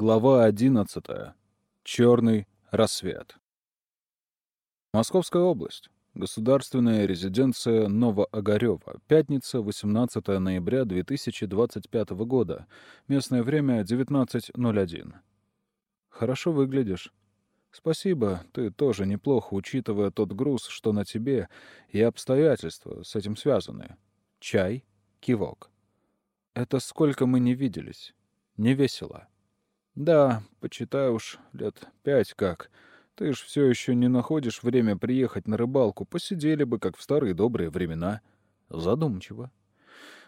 Глава 11. Черный рассвет. Московская область. Государственная резиденция Новоогарева. Пятница, 18 ноября 2025 года. Местное время 19.01. Хорошо выглядишь. Спасибо, ты тоже неплохо, учитывая тот груз, что на тебе, и обстоятельства с этим связаны. Чай, кивок. Это сколько мы не виделись. Не весело. Да, почитай уж, лет пять как. Ты ж все еще не находишь время приехать на рыбалку. Посидели бы, как в старые добрые времена. Задумчиво.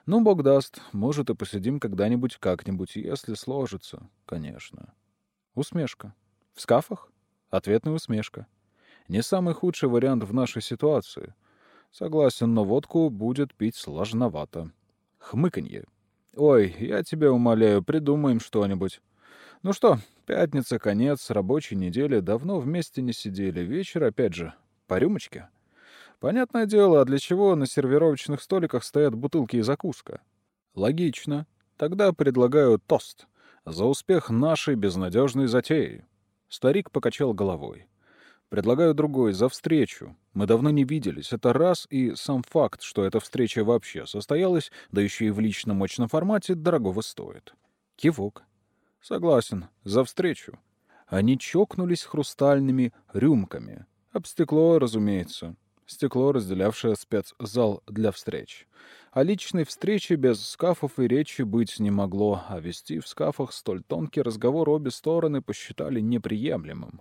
Ну, бог даст, может, и посидим когда-нибудь как-нибудь, если сложится, конечно. Усмешка. В скафах? Ответная усмешка. Не самый худший вариант в нашей ситуации. Согласен, но водку будет пить сложновато. Хмыканье. Ой, я тебя умоляю, придумаем что-нибудь. Ну что, пятница, конец рабочей недели, давно вместе не сидели. Вечер, опять же, по рюмочке. Понятное дело, а для чего на сервировочных столиках стоят бутылки и закуска? Логично. Тогда предлагаю тост. За успех нашей безнадежной затеи. Старик покачал головой. Предлагаю другой, за встречу. Мы давно не виделись. Это раз, и сам факт, что эта встреча вообще состоялась, да еще и в личном мощном формате, дорогого стоит. Кивок. Согласен, за встречу. Они чокнулись хрустальными рюмками. Об стекло, разумеется. Стекло, разделявшее спецзал для встреч. О личной встрече без скафов и речи быть не могло, а вести в скафах столь тонкий разговор обе стороны посчитали неприемлемым.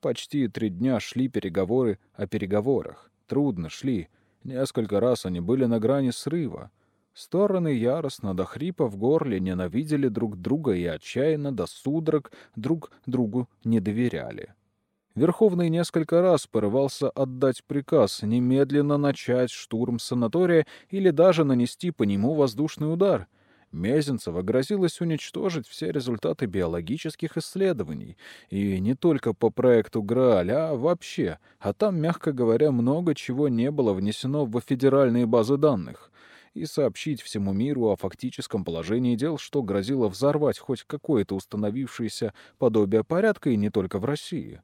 Почти три дня шли переговоры о переговорах. Трудно шли. Несколько раз они были на грани срыва. Стороны яростно до хрипа в горле ненавидели друг друга и отчаянно до судорог друг другу не доверяли. Верховный несколько раз порывался отдать приказ немедленно начать штурм санатория или даже нанести по нему воздушный удар — Мезенцева грозилось уничтожить все результаты биологических исследований. И не только по проекту Грааль, а вообще. А там, мягко говоря, много чего не было внесено в федеральные базы данных. И сообщить всему миру о фактическом положении дел, что грозило взорвать хоть какое-то установившееся подобие порядка и не только в России.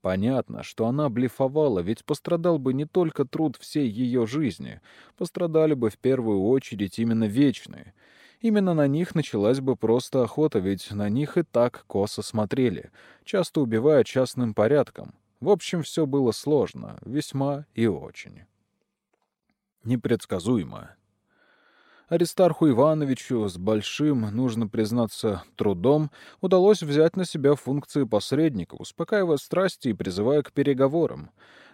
Понятно, что она блефовала, ведь пострадал бы не только труд всей ее жизни, пострадали бы в первую очередь именно вечные — Именно на них началась бы просто охота, ведь на них и так косо смотрели, часто убивая частным порядком. В общем, все было сложно, весьма и очень. Непредсказуемо. Аристарху Ивановичу с большим, нужно признаться, трудом удалось взять на себя функции посредника, успокаивая страсти и призывая к переговорам.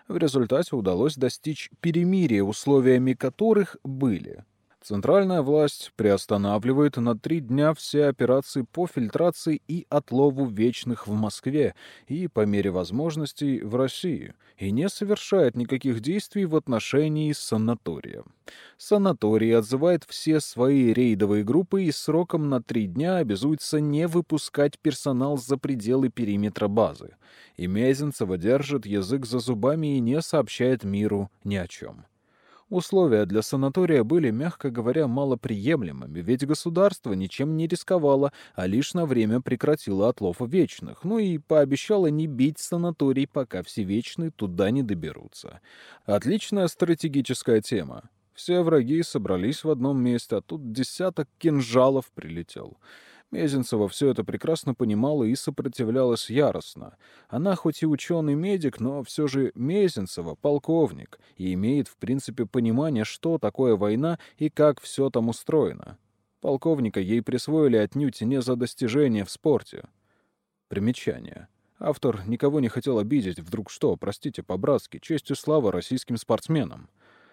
В результате удалось достичь перемирия, условиями которых были Центральная власть приостанавливает на три дня все операции по фильтрации и отлову вечных в Москве и, по мере возможностей, в России, и не совершает никаких действий в отношении санатория. Санаторий отзывает все свои рейдовые группы и сроком на три дня обязуется не выпускать персонал за пределы периметра базы. И Мезенцева держит язык за зубами и не сообщает миру ни о чем. Условия для санатория были, мягко говоря, малоприемлемыми, ведь государство ничем не рисковало, а лишь на время прекратило отлов вечных, ну и пообещало не бить санаторий, пока все вечные туда не доберутся. Отличная стратегическая тема. Все враги собрались в одном месте, а тут десяток кинжалов прилетел. Мезенцева все это прекрасно понимала и сопротивлялась яростно. Она хоть и ученый-медик, но все же Мезенцева — полковник и имеет, в принципе, понимание, что такое война и как все там устроено. Полковника ей присвоили отнюдь не за достижения в спорте. Примечание. Автор никого не хотел обидеть, вдруг что, простите по-братски, честью слава российским спортсменам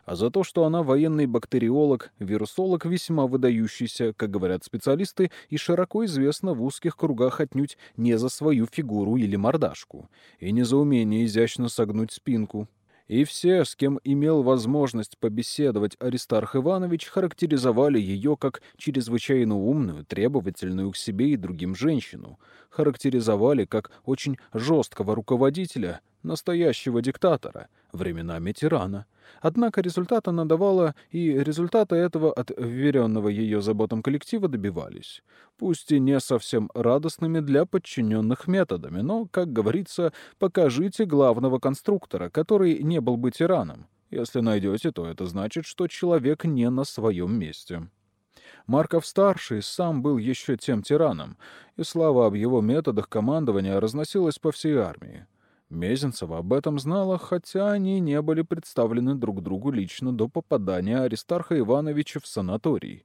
а за то, что она военный бактериолог, вирусолог весьма выдающийся, как говорят специалисты, и широко известна в узких кругах отнюдь не за свою фигуру или мордашку, и не за умение изящно согнуть спинку. И все, с кем имел возможность побеседовать Аристарх Иванович, характеризовали ее как чрезвычайно умную, требовательную к себе и другим женщину. Характеризовали как очень жесткого руководителя, настоящего диктатора, временами тирана. Однако результат она давала, и результаты этого от вверенного ее заботам коллектива добивались. Пусть и не совсем радостными для подчиненных методами, но, как говорится, покажите главного конструктора, который не был бы тираном. Если найдете, то это значит, что человек не на своем месте. Марков-старший сам был еще тем тираном, и слава об его методах командования разносилась по всей армии. Мезенцева об этом знала, хотя они не были представлены друг другу лично до попадания Аристарха Ивановича в санаторий.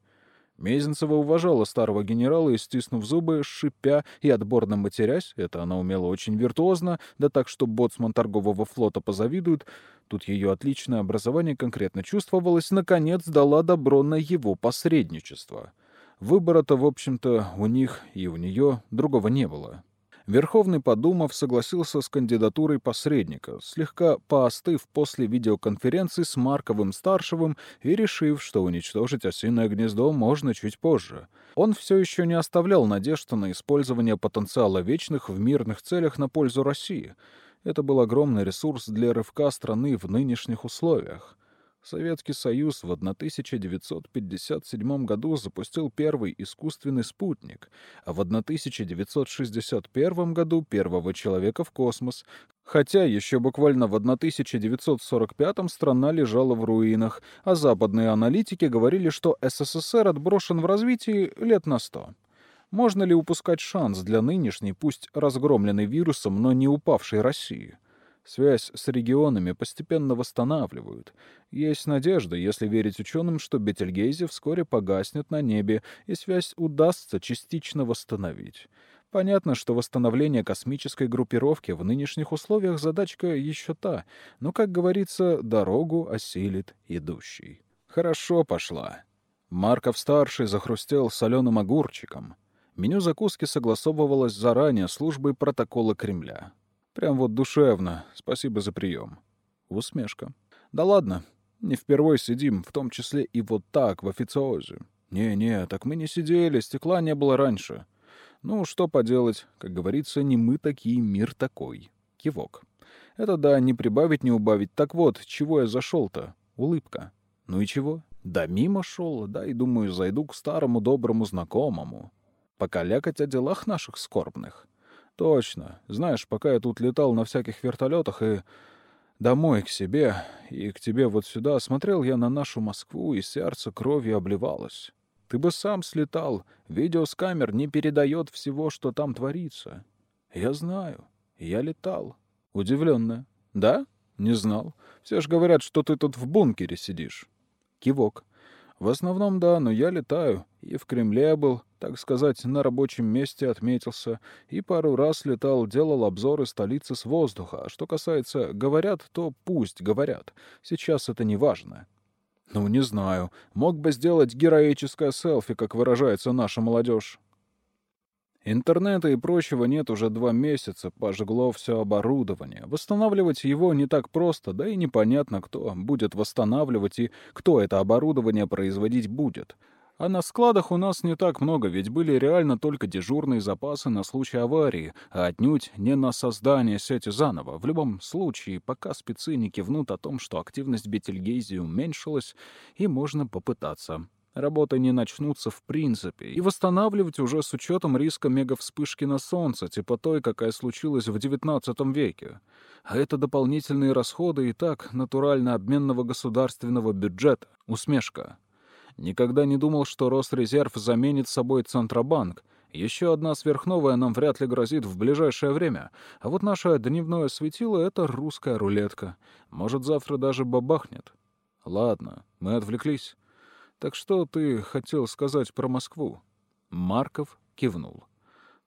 Мезенцева уважала старого генерала и, стиснув зубы, шипя и отборно матерясь, это она умела очень виртуозно, да так, что боцман торгового флота позавидует, тут ее отличное образование конкретно чувствовалось, наконец дала добро на его посредничество. Выбора-то, в общем-то, у них и у нее другого не было. Верховный, подумав, согласился с кандидатурой посредника, слегка поостыв после видеоконференции с Марковым-старшевым и решив, что уничтожить осиное гнездо можно чуть позже. Он все еще не оставлял надежд на использование потенциала вечных в мирных целях на пользу России. Это был огромный ресурс для рывка страны в нынешних условиях. Советский Союз в 1957 году запустил первый искусственный спутник, а в 1961 году первого человека в космос, хотя еще буквально в 1945 страна лежала в руинах, а западные аналитики говорили, что СССР отброшен в развитии лет на сто. Можно ли упускать шанс для нынешней, пусть разгромленной вирусом, но не упавшей России? Связь с регионами постепенно восстанавливают. Есть надежда, если верить ученым, что Бетельгейзе вскоре погаснет на небе, и связь удастся частично восстановить. Понятно, что восстановление космической группировки в нынешних условиях задачка еще та, но, как говорится, дорогу осилит идущий. Хорошо пошла. Марков-старший захрустел соленым огурчиком. Меню закуски согласовывалось заранее службой протокола Кремля. Прям вот душевно. Спасибо за прием. Усмешка. Да ладно, не впервой сидим, в том числе и вот так, в официозе. Не-не, так мы не сидели, стекла не было раньше. Ну, что поделать, как говорится, не мы такие, мир такой. Кивок. Это да, не прибавить, не убавить. Так вот, чего я зашел-то? Улыбка. Ну и чего? Да мимо шел, да и думаю, зайду к старому доброму знакомому. Покалякать о делах наших скорбных. Точно. Знаешь, пока я тут летал на всяких вертолетах и домой к себе, и к тебе вот сюда, смотрел я на нашу Москву, и сердце кровью обливалось. Ты бы сам слетал. Видео с камер не передает всего, что там творится. Я знаю. Я летал. Удивленная. Да? Не знал. Все ж говорят, что ты тут в бункере сидишь. Кивок. В основном, да, но я летаю. И в Кремле был, так сказать, на рабочем месте отметился. И пару раз летал, делал обзоры столицы с воздуха. А что касается «говорят», то пусть говорят. Сейчас это не важно. Ну, не знаю. Мог бы сделать героическое селфи, как выражается наша молодежь. Интернета и прочего нет уже два месяца, пожгло все оборудование. Восстанавливать его не так просто, да и непонятно, кто будет восстанавливать и кто это оборудование производить будет. А на складах у нас не так много, ведь были реально только дежурные запасы на случай аварии, а отнюдь не на создание сети заново. В любом случае, пока спецы не кивнут о том, что активность Бетельгейзе уменьшилась, и можно попытаться. Работы не начнутся в принципе, и восстанавливать уже с учетом риска мегавспышки на Солнце, типа той, какая случилась в XIX веке. А это дополнительные расходы и так натурально обменного государственного бюджета. Усмешка. Никогда не думал, что Росрезерв заменит собой Центробанк. Еще одна сверхновая нам вряд ли грозит в ближайшее время. А вот наше дневное светило — это русская рулетка. Может, завтра даже бабахнет. Ладно, мы отвлеклись. Так что ты хотел сказать про Москву? Марков кивнул.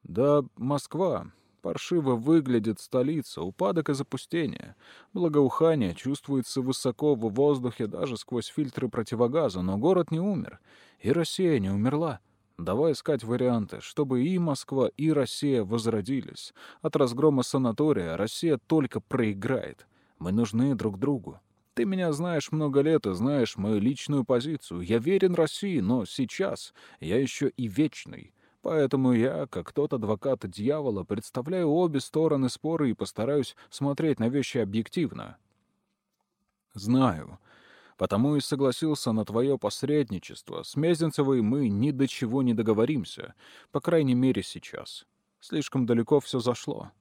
Да, Москва. Паршиво выглядит столица, упадок и запустение. Благоухание чувствуется высоко в воздухе даже сквозь фильтры противогаза, но город не умер. И Россия не умерла. Давай искать варианты, чтобы и Москва, и Россия возродились. От разгрома санатория Россия только проиграет. Мы нужны друг другу. Ты меня знаешь много лет и знаешь мою личную позицию. Я верен России, но сейчас я еще и вечный. Поэтому я, как тот адвокат дьявола, представляю обе стороны спора и постараюсь смотреть на вещи объективно. Знаю. Потому и согласился на твое посредничество. С Мезенцевой мы ни до чего не договоримся. По крайней мере, сейчас. Слишком далеко все зашло.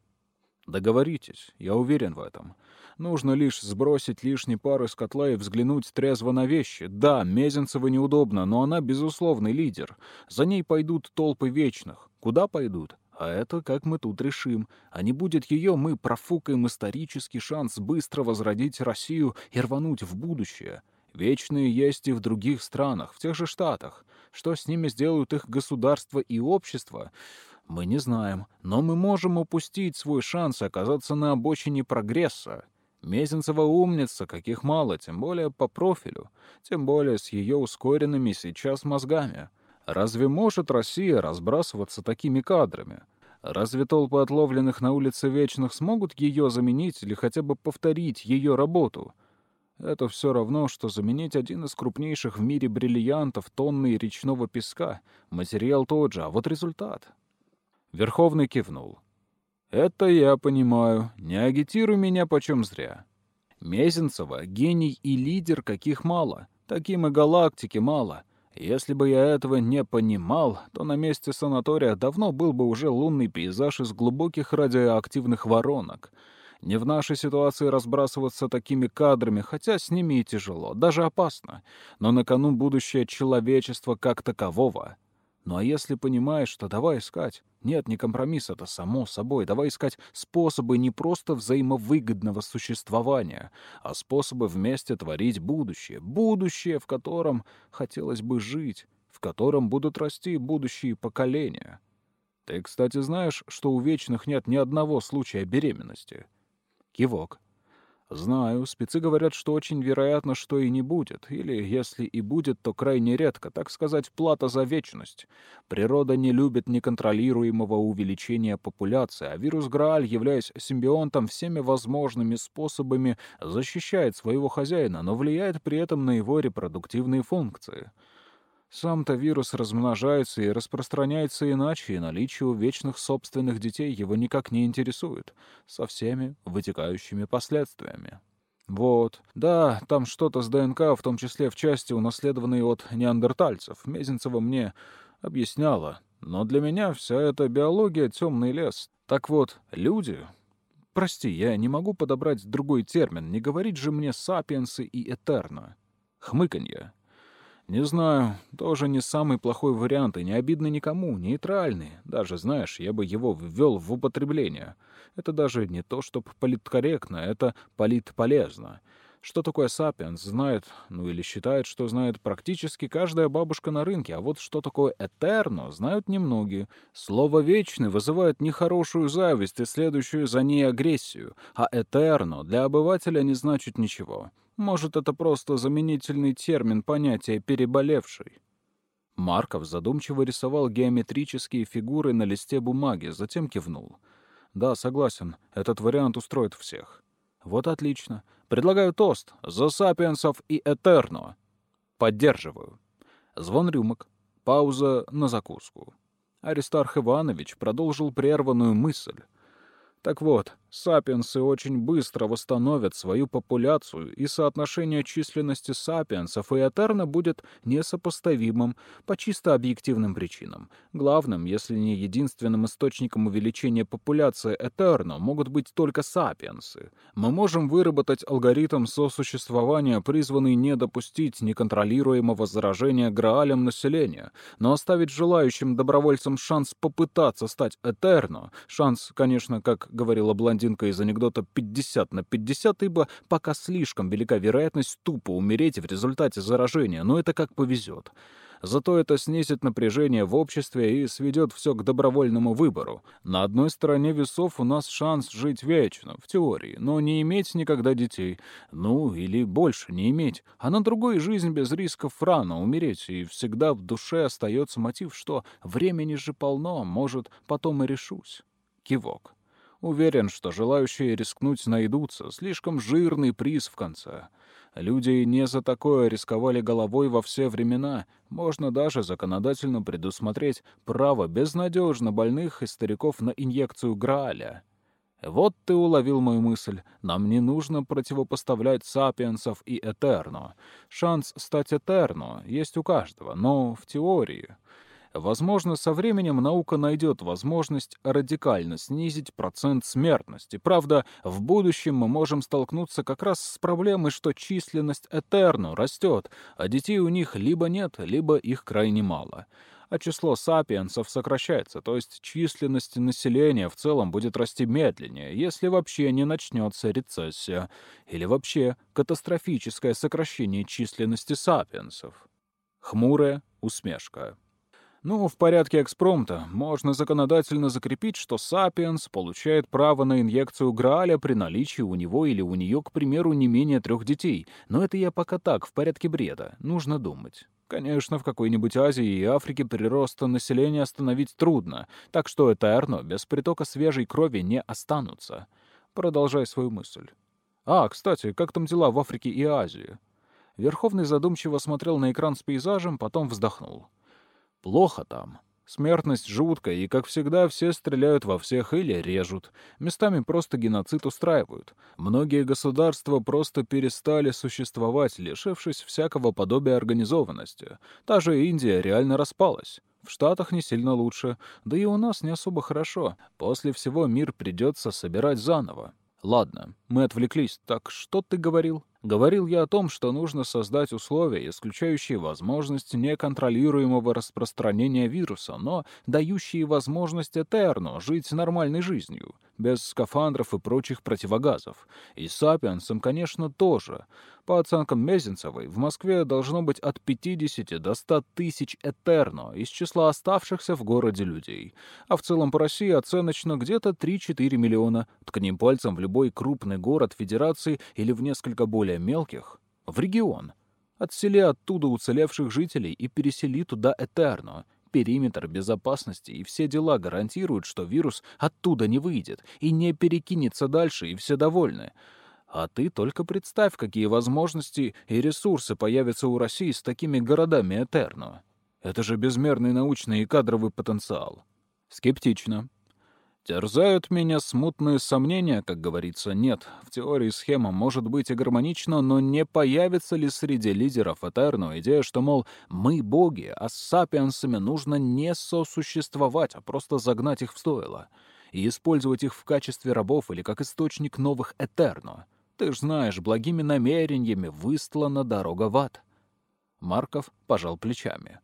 Договоритесь, я уверен в этом. Нужно лишь сбросить лишний пар из котла и взглянуть трезво на вещи. Да, Мезенцева неудобно, но она безусловный лидер. За ней пойдут толпы вечных. Куда пойдут? А это как мы тут решим. А не будет ее, мы профукаем исторический шанс быстро возродить Россию и рвануть в будущее. Вечные есть и в других странах, в тех же штатах. Что с ними сделают их государство и общество, мы не знаем. Но мы можем упустить свой шанс оказаться на обочине прогресса. Мезенцева умница, каких мало, тем более по профилю, тем более с ее ускоренными сейчас мозгами. Разве может Россия разбрасываться такими кадрами? Разве толпы отловленных на улице Вечных смогут ее заменить или хотя бы повторить ее работу? Это все равно, что заменить один из крупнейших в мире бриллиантов тонны речного песка. Материал тот же, а вот результат. Верховный кивнул. «Это я понимаю. Не агитируй меня почем зря. Мезенцева — гений и лидер, каких мало. Таким и галактики мало. Если бы я этого не понимал, то на месте санатория давно был бы уже лунный пейзаж из глубоких радиоактивных воронок. Не в нашей ситуации разбрасываться такими кадрами, хотя с ними и тяжело, даже опасно. Но на кону будущее человечества как такового. Ну а если понимаешь, то давай искать. Нет, не компромисс, это само собой. Давай искать способы не просто взаимовыгодного существования, а способы вместе творить будущее. Будущее, в котором хотелось бы жить, в котором будут расти будущие поколения. Ты, кстати, знаешь, что у вечных нет ни одного случая беременности? Кивок. Знаю, спецы говорят, что очень вероятно, что и не будет. Или, если и будет, то крайне редко, так сказать, плата за вечность. Природа не любит неконтролируемого увеличения популяции, а вирус Грааль, являясь симбионтом, всеми возможными способами защищает своего хозяина, но влияет при этом на его репродуктивные функции. Сам-то вирус размножается и распространяется иначе, и наличие у вечных собственных детей его никак не интересует, со всеми вытекающими последствиями. Вот. Да, там что-то с ДНК, в том числе в части, унаследованной от неандертальцев. Мезенцева мне объясняла. Но для меня вся эта биология — темный лес. Так вот, люди... Прости, я не могу подобрать другой термин. Не говорить же мне «сапиенсы» и «этерно». Хмыканье. «Не знаю. Тоже не самый плохой вариант и не обидно никому, нейтральный. Даже, знаешь, я бы его ввел в употребление. Это даже не то, чтобы политкорректно, это политполезно. Что такое сапиенс, знает, ну или считает, что знает практически каждая бабушка на рынке, а вот что такое этерно, знают немногие. Слово «вечный» вызывает нехорошую зависть и следующую за ней агрессию, а этерно для обывателя не значит ничего. Может, это просто заменительный термин понятия «переболевший». Марков задумчиво рисовал геометрические фигуры на листе бумаги, затем кивнул. «Да, согласен, этот вариант устроит всех». «Вот отлично. Предлагаю тост за сапиенсов и этерно». «Поддерживаю». Звон рюмок. Пауза на закуску. Аристарх Иванович продолжил прерванную мысль. Так вот, сапиенсы очень быстро восстановят свою популяцию, и соотношение численности сапиенсов и этерна будет несопоставимым по чисто объективным причинам. Главным, если не единственным источником увеличения популяции этерна могут быть только сапиенсы. Мы можем выработать алгоритм сосуществования, призванный не допустить неконтролируемого заражения граалем населения, но оставить желающим добровольцам шанс попытаться стать этерно, шанс, конечно, как говорила блондинка из анекдота 50 на 50, ибо пока слишком велика вероятность тупо умереть в результате заражения, но это как повезет. Зато это снизит напряжение в обществе и сведет все к добровольному выбору. На одной стороне весов у нас шанс жить вечно, в теории, но не иметь никогда детей. Ну, или больше не иметь. А на другой жизнь без рисков рано умереть, и всегда в душе остается мотив, что времени же полно, может, потом и решусь. Кивок. Уверен, что желающие рискнуть найдутся. Слишком жирный приз в конце. Люди не за такое рисковали головой во все времена. Можно даже законодательно предусмотреть право безнадежно больных и стариков на инъекцию Грааля. Вот ты уловил мою мысль. Нам не нужно противопоставлять сапиенсов и Этерно. Шанс стать Этерно есть у каждого, но в теории. Возможно, со временем наука найдет возможность радикально снизить процент смертности. Правда, в будущем мы можем столкнуться как раз с проблемой, что численность Этерно растет, а детей у них либо нет, либо их крайне мало. А число сапиенсов сокращается, то есть численность населения в целом будет расти медленнее, если вообще не начнется рецессия, или вообще катастрофическое сокращение численности сапиенсов. Хмурая усмешка. Ну, в порядке экспромта можно законодательно закрепить, что Сапиенс получает право на инъекцию Грааля при наличии у него или у нее, к примеру, не менее трех детей. Но это я пока так, в порядке бреда. Нужно думать. Конечно, в какой-нибудь Азии и Африке прироста населения остановить трудно, так что Этерно без притока свежей крови не останутся. Продолжай свою мысль. А, кстати, как там дела в Африке и Азии? Верховный задумчиво смотрел на экран с пейзажем, потом вздохнул. Плохо там. Смертность жуткая, и, как всегда, все стреляют во всех или режут. Местами просто геноцид устраивают. Многие государства просто перестали существовать, лишившись всякого подобия организованности. Та же Индия реально распалась. В Штатах не сильно лучше, да и у нас не особо хорошо. После всего мир придется собирать заново. Ладно, мы отвлеклись. Так что ты говорил? Говорил я о том, что нужно создать условия, исключающие возможность неконтролируемого распространения вируса, но дающие возможность Этерну жить нормальной жизнью, без скафандров и прочих противогазов. И сапиенсам, конечно, тоже. По оценкам Мезенцевой, в Москве должно быть от 50 до 100 тысяч Этерно из числа оставшихся в городе людей. А в целом по России оценочно где-то 3-4 миллиона. Ткни пальцем в любой крупный город Федерации или в несколько более мелких, в регион. Отсели оттуда уцелевших жителей и пересели туда Этерно. Периметр безопасности и все дела гарантируют, что вирус оттуда не выйдет и не перекинется дальше, и все довольны. А ты только представь, какие возможности и ресурсы появятся у России с такими городами Этерно. Это же безмерный научный и кадровый потенциал. Скептично. Терзают меня смутные сомнения, как говорится. Нет, в теории схема может быть и гармонична, но не появится ли среди лидеров Этерно идея, что, мол, мы боги, а с сапиенсами нужно не сосуществовать, а просто загнать их в стойло и использовать их в качестве рабов или как источник новых Этерно. Ты ж знаешь, благими намерениями выстлана дорога в ад. Марков пожал плечами.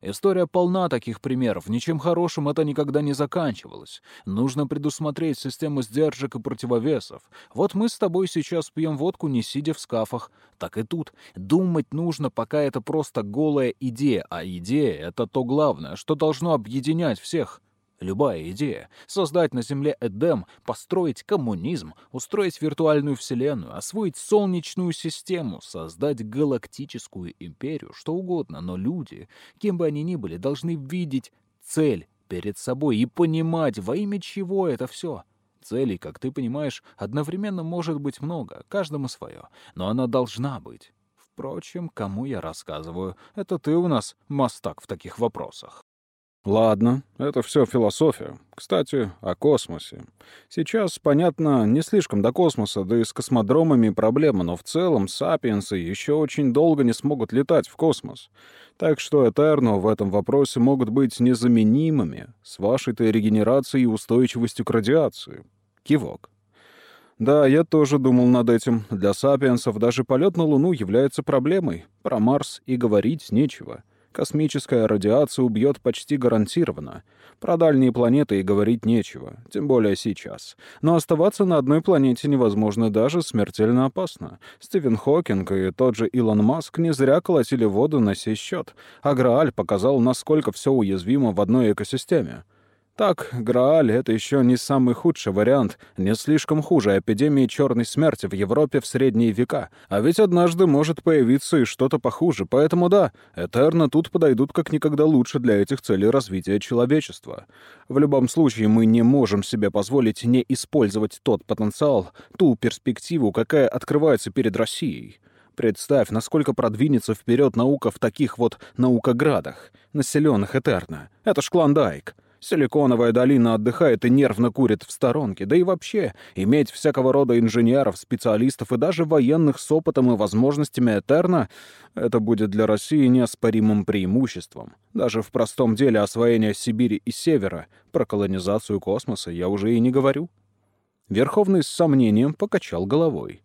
История полна таких примеров. Ничем хорошим это никогда не заканчивалось. Нужно предусмотреть систему сдержек и противовесов. Вот мы с тобой сейчас пьем водку, не сидя в скафах. Так и тут. Думать нужно, пока это просто голая идея. А идея — это то главное, что должно объединять всех. Любая идея — создать на Земле Эдем, построить коммунизм, устроить виртуальную вселенную, освоить солнечную систему, создать галактическую империю, что угодно, но люди, кем бы они ни были, должны видеть цель перед собой и понимать, во имя чего это все. Целей, как ты понимаешь, одновременно может быть много, каждому свое, но она должна быть. Впрочем, кому я рассказываю, это ты у нас мастак в таких вопросах. Ладно, это все философия. Кстати, о космосе. Сейчас, понятно, не слишком до космоса, да и с космодромами проблема, но в целом сапиенсы еще очень долго не смогут летать в космос. Так что Этерно в этом вопросе могут быть незаменимыми с вашей-то регенерацией и устойчивостью к радиации. Кивок. Да, я тоже думал над этим. Для сапиенсов даже полет на Луну является проблемой. Про Марс и говорить нечего. — Космическая радиация убьет почти гарантированно. Про дальние планеты и говорить нечего, тем более сейчас. Но оставаться на одной планете невозможно даже смертельно опасно. Стивен Хокинг и тот же Илон Маск не зря колотили воду на сей счет. А Грааль показал, насколько все уязвимо в одной экосистеме. Так, Грааль — это еще не самый худший вариант, не слишком хуже эпидемии черной смерти в Европе в средние века. А ведь однажды может появиться и что-то похуже, поэтому да, Этерно тут подойдут как никогда лучше для этих целей развития человечества. В любом случае, мы не можем себе позволить не использовать тот потенциал, ту перспективу, какая открывается перед Россией. Представь, насколько продвинется вперед наука в таких вот наукоградах, населенных Этерно. Это ж Клондайк. Силиконовая долина отдыхает и нервно курит в сторонке. Да и вообще, иметь всякого рода инженеров, специалистов и даже военных с опытом и возможностями Этерна — это будет для России неоспоримым преимуществом. Даже в простом деле освоения Сибири и Севера, про колонизацию космоса я уже и не говорю. Верховный с сомнением покачал головой.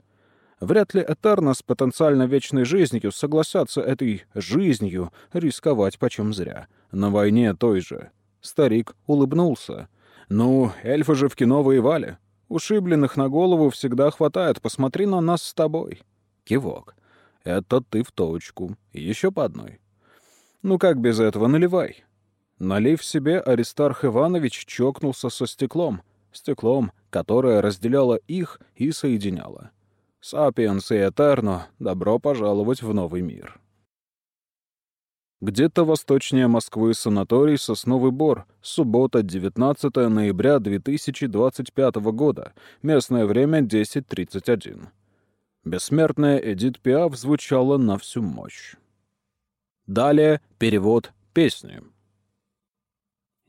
Вряд ли Этерна с потенциально вечной жизнью согласятся этой жизнью рисковать почем зря. На войне той же. Старик улыбнулся. «Ну, эльфы же в кино воевали. Ушибленных на голову всегда хватает. Посмотри на нас с тобой». Кивок. «Это ты в точку. Еще по одной». «Ну как без этого? Наливай». Налив себе, Аристарх Иванович чокнулся со стеклом. Стеклом, которое разделяло их и соединяло. «Сапиенс и Этерно, добро пожаловать в новый мир». Где-то восточнее Москвы санаторий «Сосновый Бор», суббота, 19 ноября 2025 года, местное время 10.31. Бессмертная Эдит Пиаф звучала на всю мощь. Далее перевод песни.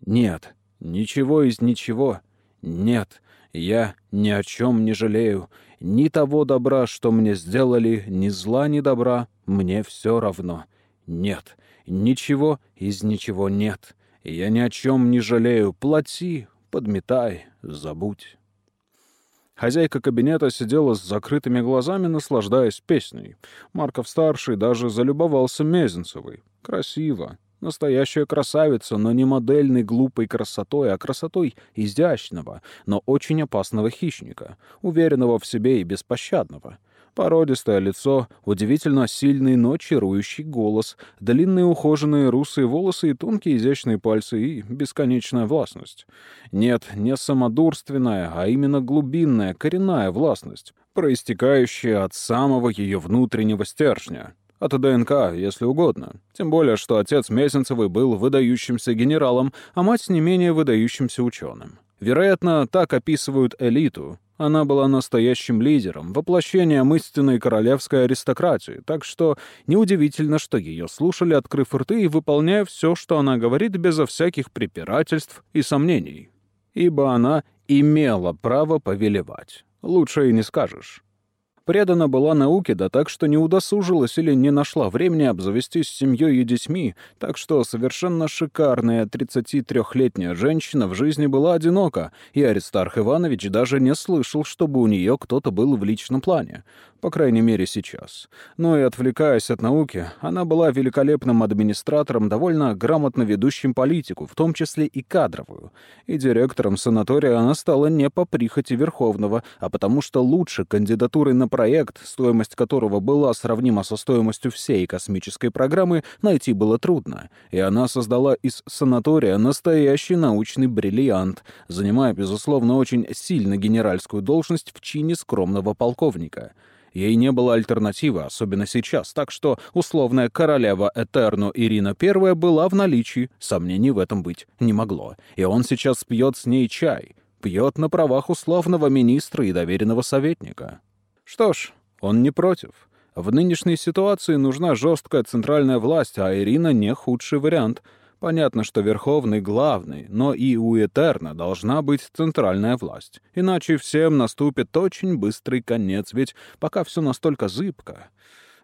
Нет, ничего из ничего. Нет, я ни о чем не жалею. Ни того добра, что мне сделали, ни зла, ни добра, мне все равно. Нет, Ничего из ничего нет. Я ни о чем не жалею. Плати, подметай, забудь. Хозяйка кабинета сидела с закрытыми глазами, наслаждаясь песней. Марков-старший даже залюбовался Мезенцевой. Красиво. Настоящая красавица, но не модельной глупой красотой, а красотой изящного, но очень опасного хищника, уверенного в себе и беспощадного — Породистое лицо, удивительно сильный, но чарующий голос, длинные ухоженные русые волосы и тонкие изящные пальцы и бесконечная властность. Нет, не самодурственная, а именно глубинная, коренная властность, проистекающая от самого ее внутреннего стержня. От ДНК, если угодно. Тем более, что отец Мезенцевой был выдающимся генералом, а мать не менее выдающимся ученым. Вероятно, так описывают элиту, она была настоящим лидером, воплощением истинной королевской аристократии, так что неудивительно, что ее слушали, открыв рты и выполняя все, что она говорит, безо всяких препирательств и сомнений. Ибо она имела право повелевать. Лучше и не скажешь предана была науке, да так, что не удосужилась или не нашла времени обзавестись семьей и детьми, так что совершенно шикарная 33-летняя женщина в жизни была одинока, и Аристарх Иванович даже не слышал, чтобы у нее кто-то был в личном плане. По крайней мере, сейчас. Но и отвлекаясь от науки, она была великолепным администратором, довольно грамотно ведущим политику, в том числе и кадровую. И директором санатория она стала не по прихоти Верховного, а потому что лучше кандидатуры на проект, стоимость которого была сравнима со стоимостью всей космической программы, найти было трудно. И она создала из санатория настоящий научный бриллиант, занимая, безусловно, очень сильно генеральскую должность в чине скромного полковника — Ей не было альтернативы, особенно сейчас, так что условная королева Этерно Ирина I была в наличии, сомнений в этом быть не могло. И он сейчас пьет с ней чай, пьет на правах условного министра и доверенного советника. Что ж, он не против. В нынешней ситуации нужна жесткая центральная власть, а Ирина не худший вариант — Понятно, что Верховный главный, но и у Этерна должна быть центральная власть. Иначе всем наступит очень быстрый конец, ведь пока все настолько зыбко.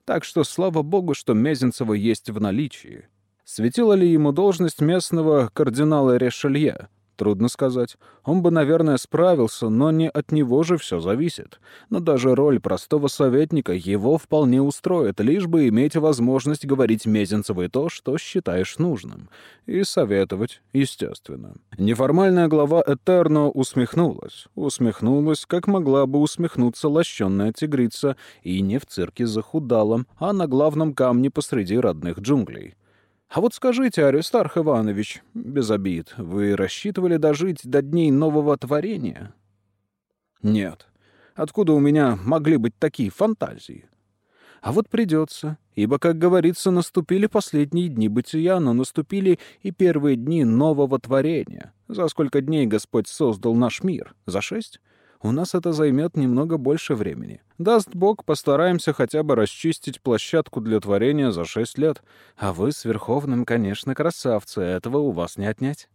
Так что слава богу, что Мезенцева есть в наличии. Светила ли ему должность местного кардинала Решелье? Трудно сказать. Он бы, наверное, справился, но не от него же все зависит. Но даже роль простого советника его вполне устроит, лишь бы иметь возможность говорить Мезенцевой то, что считаешь нужным. И советовать, естественно. Неформальная глава Этерно усмехнулась. Усмехнулась, как могла бы усмехнуться лощенная тигрица, и не в цирке захудалом, а на главном камне посреди родных джунглей. А вот скажите, Аристарх Иванович, без обид, вы рассчитывали дожить до дней нового творения? Нет. Откуда у меня могли быть такие фантазии? А вот придется, ибо, как говорится, наступили последние дни бытия, но наступили и первые дни нового творения. За сколько дней Господь создал наш мир? За шесть? У нас это займет немного больше времени. Даст Бог, постараемся хотя бы расчистить площадку для творения за шесть лет. А вы с Верховным, конечно, красавцы, этого у вас не отнять.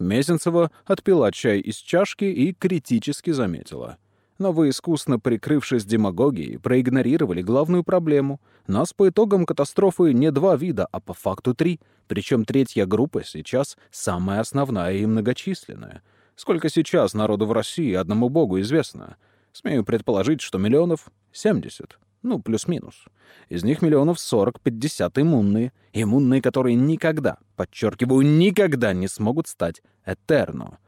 Мезенцева отпила чай из чашки и критически заметила. Но вы, искусно прикрывшись демагогией, проигнорировали главную проблему. Нас по итогам катастрофы не два вида, а по факту три. Причем третья группа сейчас самая основная и многочисленная. Сколько сейчас народу в России одному богу известно? Смею предположить, что миллионов 70. Ну, плюс-минус. Из них миллионов 40-50 иммунные. Иммунные, которые никогда, подчеркиваю, никогда не смогут стать Этерно.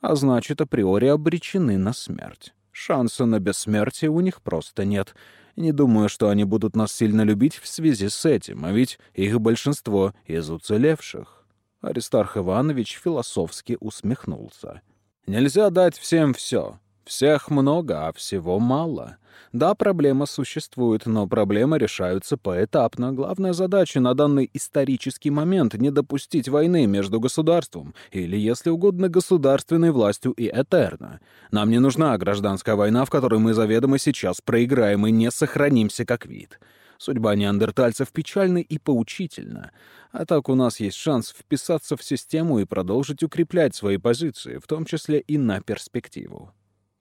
А значит, априори обречены на смерть. Шанса на бессмертие у них просто нет. Не думаю, что они будут нас сильно любить в связи с этим, а ведь их большинство из уцелевших. Аристарх Иванович философски усмехнулся. «Нельзя дать всем все. Всех много, а всего мало. Да, проблема существует, но проблемы решаются поэтапно. Главная задача на данный исторический момент — не допустить войны между государством или, если угодно, государственной властью и Этерно. Нам не нужна гражданская война, в которой мы заведомо сейчас проиграем и не сохранимся как вид. Судьба неандертальцев печальна и поучительна. А так у нас есть шанс вписаться в систему и продолжить укреплять свои позиции, в том числе и на перспективу.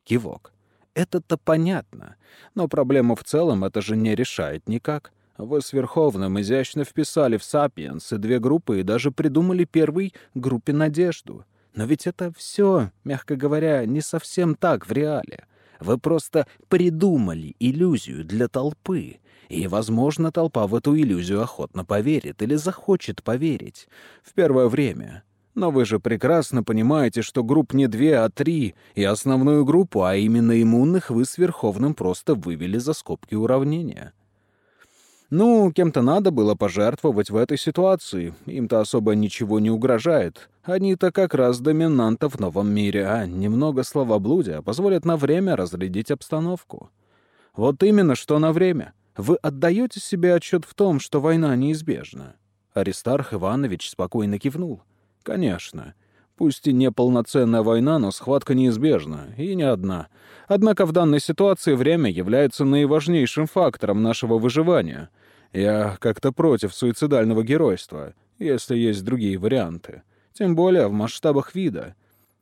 Кивок. Это-то понятно. Но проблему в целом это же не решает никак. Вы с Верховным изящно вписали в «Сапиенс» и две группы и даже придумали первой группе «Надежду». Но ведь это все, мягко говоря, не совсем так в реале. Вы просто придумали иллюзию для толпы. И, возможно, толпа в эту иллюзию охотно поверит или захочет поверить. В первое время. Но вы же прекрасно понимаете, что групп не две, а три, и основную группу, а именно иммунных, вы с Верховным просто вывели за скобки уравнения. Ну, кем-то надо было пожертвовать в этой ситуации. Им-то особо ничего не угрожает. Они-то как раз доминанты в новом мире, а немного словоблудия позволят на время разрядить обстановку. Вот именно что на время. Вы отдаете себе отчет в том, что война неизбежна? Аристарх Иванович спокойно кивнул. Конечно. Пусть и не полноценная война, но схватка неизбежна, и не одна. Однако в данной ситуации время является наиважнейшим фактором нашего выживания. Я как-то против суицидального геройства, если есть другие варианты. Тем более в масштабах вида.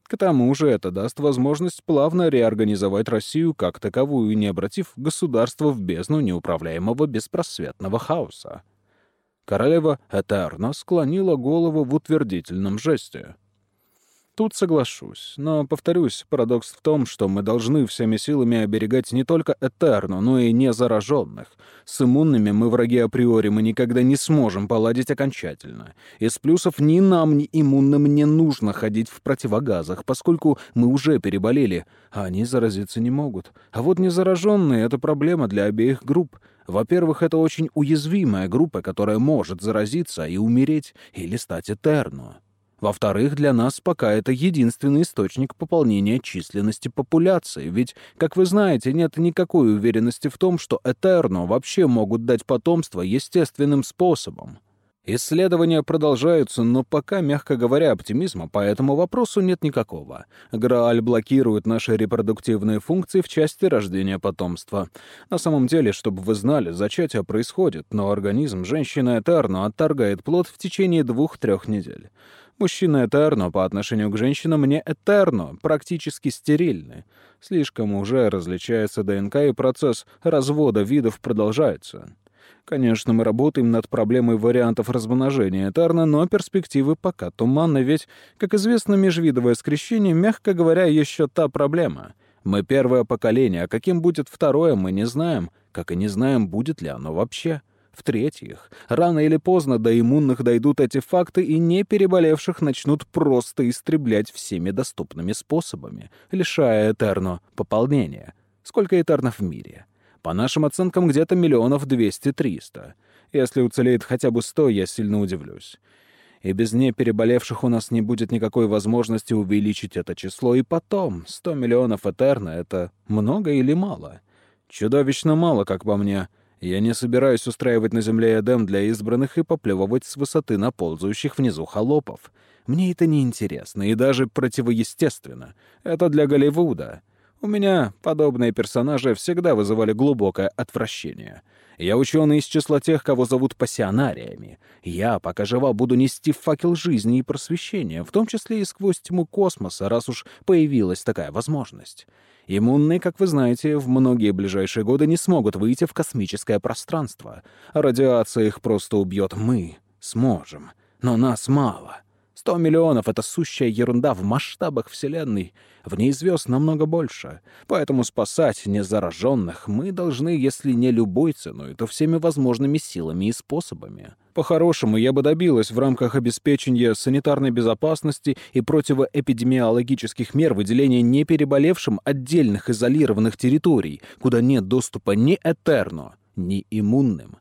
К тому же это даст возможность плавно реорганизовать Россию как таковую, не обратив государство в бездну неуправляемого беспросветного хаоса. Королева Этерна склонила голову в утвердительном жесте. Тут соглашусь, но, повторюсь, парадокс в том, что мы должны всеми силами оберегать не только Этерну, но и незараженных. С иммунными мы враги априори, мы никогда не сможем поладить окончательно. Из плюсов ни нам, ни иммунным не нужно ходить в противогазах, поскольку мы уже переболели, а они заразиться не могут. А вот незараженные — это проблема для обеих групп. Во-первых, это очень уязвимая группа, которая может заразиться и умереть или стать Этерну. Во-вторых, для нас пока это единственный источник пополнения численности популяции, ведь, как вы знаете, нет никакой уверенности в том, что Этерно вообще могут дать потомство естественным способом. Исследования продолжаются, но пока, мягко говоря, оптимизма по этому вопросу нет никакого. Грааль блокирует наши репродуктивные функции в части рождения потомства. На самом деле, чтобы вы знали, зачатие происходит, но организм женщины Этерно отторгает плод в течение двух-трех недель. Мужчина Этерно по отношению к женщинам не Этерно, практически стерильны. Слишком уже различается ДНК, и процесс развода видов продолжается. Конечно, мы работаем над проблемой вариантов размножения Этерна, но перспективы пока туманны, ведь, как известно, межвидовое скрещение, мягко говоря, еще та проблема. Мы первое поколение, а каким будет второе, мы не знаем, как и не знаем, будет ли оно вообще. В-третьих, рано или поздно до иммунных дойдут эти факты, и не переболевших начнут просто истреблять всеми доступными способами, лишая Этерно пополнения. Сколько Этернов в мире? По нашим оценкам, где-то миллионов двести-триста. Если уцелеет хотя бы сто, я сильно удивлюсь. И без непереболевших у нас не будет никакой возможности увеличить это число. И потом, сто миллионов Этерна — это много или мало? Чудовищно мало, как по мне. Я не собираюсь устраивать на Земле Эдем для избранных и поплевывать с высоты на ползающих внизу холопов. Мне это не интересно и даже противоестественно. Это для Голливуда. У меня подобные персонажи всегда вызывали глубокое отвращение. Я ученый из числа тех, кого зовут пассионариями. Я, пока жива, буду нести факел жизни и просвещения, в том числе и сквозь тьму космоса, раз уж появилась такая возможность. Иммунные, как вы знаете, в многие ближайшие годы не смогут выйти в космическое пространство. Радиация их просто убьет. Мы сможем. Но нас мало. Сто миллионов — это сущая ерунда в масштабах Вселенной. В ней звезд намного больше. Поэтому спасать незараженных мы должны, если не любой ценой, то всеми возможными силами и способами. По-хорошему, я бы добилась в рамках обеспечения санитарной безопасности и противоэпидемиологических мер выделения непереболевшим отдельных изолированных территорий, куда нет доступа ни Этерно, ни иммунным.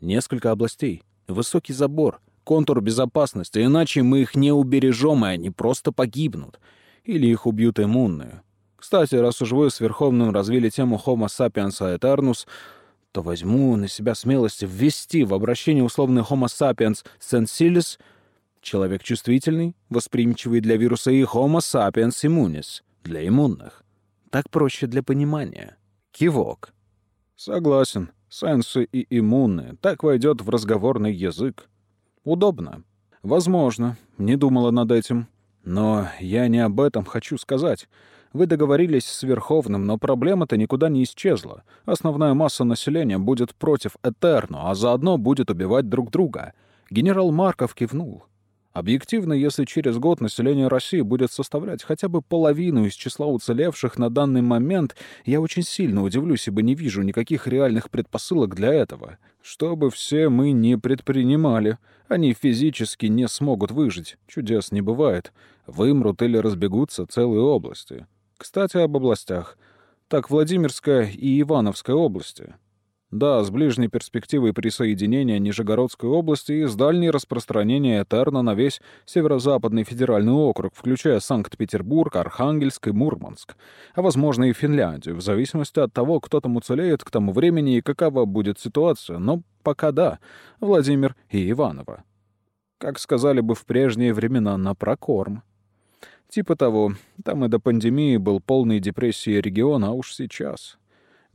Несколько областей, высокий забор — контур безопасности, иначе мы их не убережем, и они просто погибнут. Или их убьют иммунные. Кстати, раз уж вы с Верховным развили тему Homo sapiens aeternus, то возьму на себя смелость ввести в обращение условный Homo sapiens sensilis человек чувствительный, восприимчивый для вируса, и Homo sapiens immunis для иммунных. Так проще для понимания. Кивок. Согласен. Сенсы и иммунные. Так войдет в разговорный язык. Удобно. Возможно. Не думала над этим. Но я не об этом хочу сказать. Вы договорились с Верховным, но проблема-то никуда не исчезла. Основная масса населения будет против Этерну, а заодно будет убивать друг друга. Генерал Марков кивнул. Объективно, если через год население России будет составлять хотя бы половину из числа уцелевших на данный момент, я очень сильно удивлюсь, ибо не вижу никаких реальных предпосылок для этого. Что бы все мы не предпринимали, они физически не смогут выжить, чудес не бывает. Вымрут или разбегутся целые области. Кстати, об областях. Так, Владимирская и Ивановская области. Да, с ближней перспективой присоединения Нижегородской области и с дальней распространения Этерна на весь Северо-Западный федеральный округ, включая Санкт-Петербург, Архангельск и Мурманск, а, возможно, и Финляндию, в зависимости от того, кто там уцелеет к тому времени и какова будет ситуация, но пока да, Владимир и Иваново. Как сказали бы в прежние времена, на прокорм. Типа того, там и до пандемии был полный депрессии регион, а уж сейчас...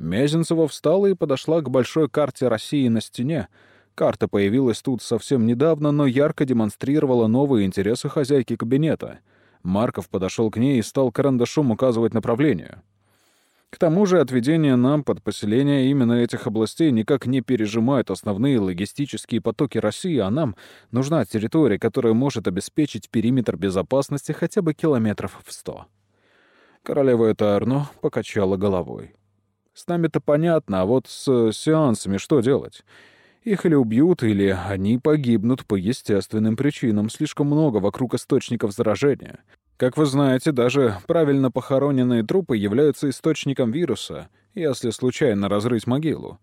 Мезенцева встала и подошла к большой карте России на стене. Карта появилась тут совсем недавно, но ярко демонстрировала новые интересы хозяйки кабинета. Марков подошел к ней и стал карандашом указывать направление. К тому же отведение нам под поселение именно этих областей никак не пережимает основные логистические потоки России, а нам нужна территория, которая может обеспечить периметр безопасности хотя бы километров в сто. Королева Этарно покачала головой. С нами-то понятно, а вот с сеансами что делать? Их или убьют, или они погибнут по естественным причинам. Слишком много вокруг источников заражения. Как вы знаете, даже правильно похороненные трупы являются источником вируса, если случайно разрыть могилу.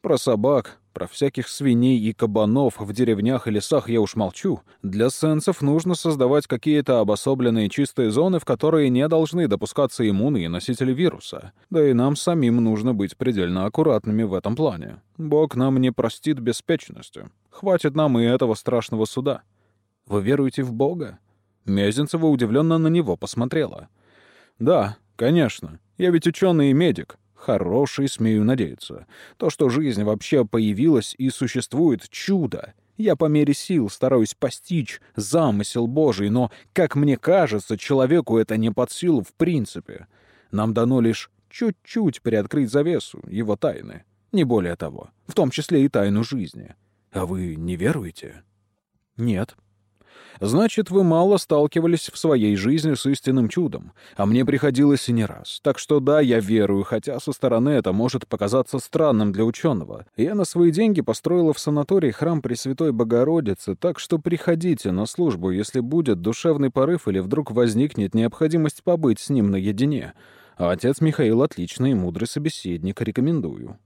Про собак, про всяких свиней и кабанов в деревнях и лесах я уж молчу. Для сенсов нужно создавать какие-то обособленные чистые зоны, в которые не должны допускаться иммуны и носители вируса. Да и нам самим нужно быть предельно аккуратными в этом плане. Бог нам не простит беспечностью. Хватит нам и этого страшного суда. Вы веруете в Бога? Мезенцева удивленно на него посмотрела. «Да, конечно. Я ведь ученый и медик. Хороший, смею надеяться. То, что жизнь вообще появилась и существует, чудо. Я по мере сил стараюсь постичь замысел Божий, но, как мне кажется, человеку это не под силу в принципе. Нам дано лишь чуть-чуть приоткрыть завесу его тайны. Не более того, в том числе и тайну жизни. А вы не веруете? Нет, Значит, вы мало сталкивались в своей жизни с истинным чудом, а мне приходилось и не раз. Так что да, я верую, хотя со стороны это может показаться странным для ученого. Я на свои деньги построила в санатории храм Пресвятой Богородицы, так что приходите на службу, если будет душевный порыв или вдруг возникнет необходимость побыть с ним наедине. А отец Михаил отличный и мудрый собеседник, рекомендую.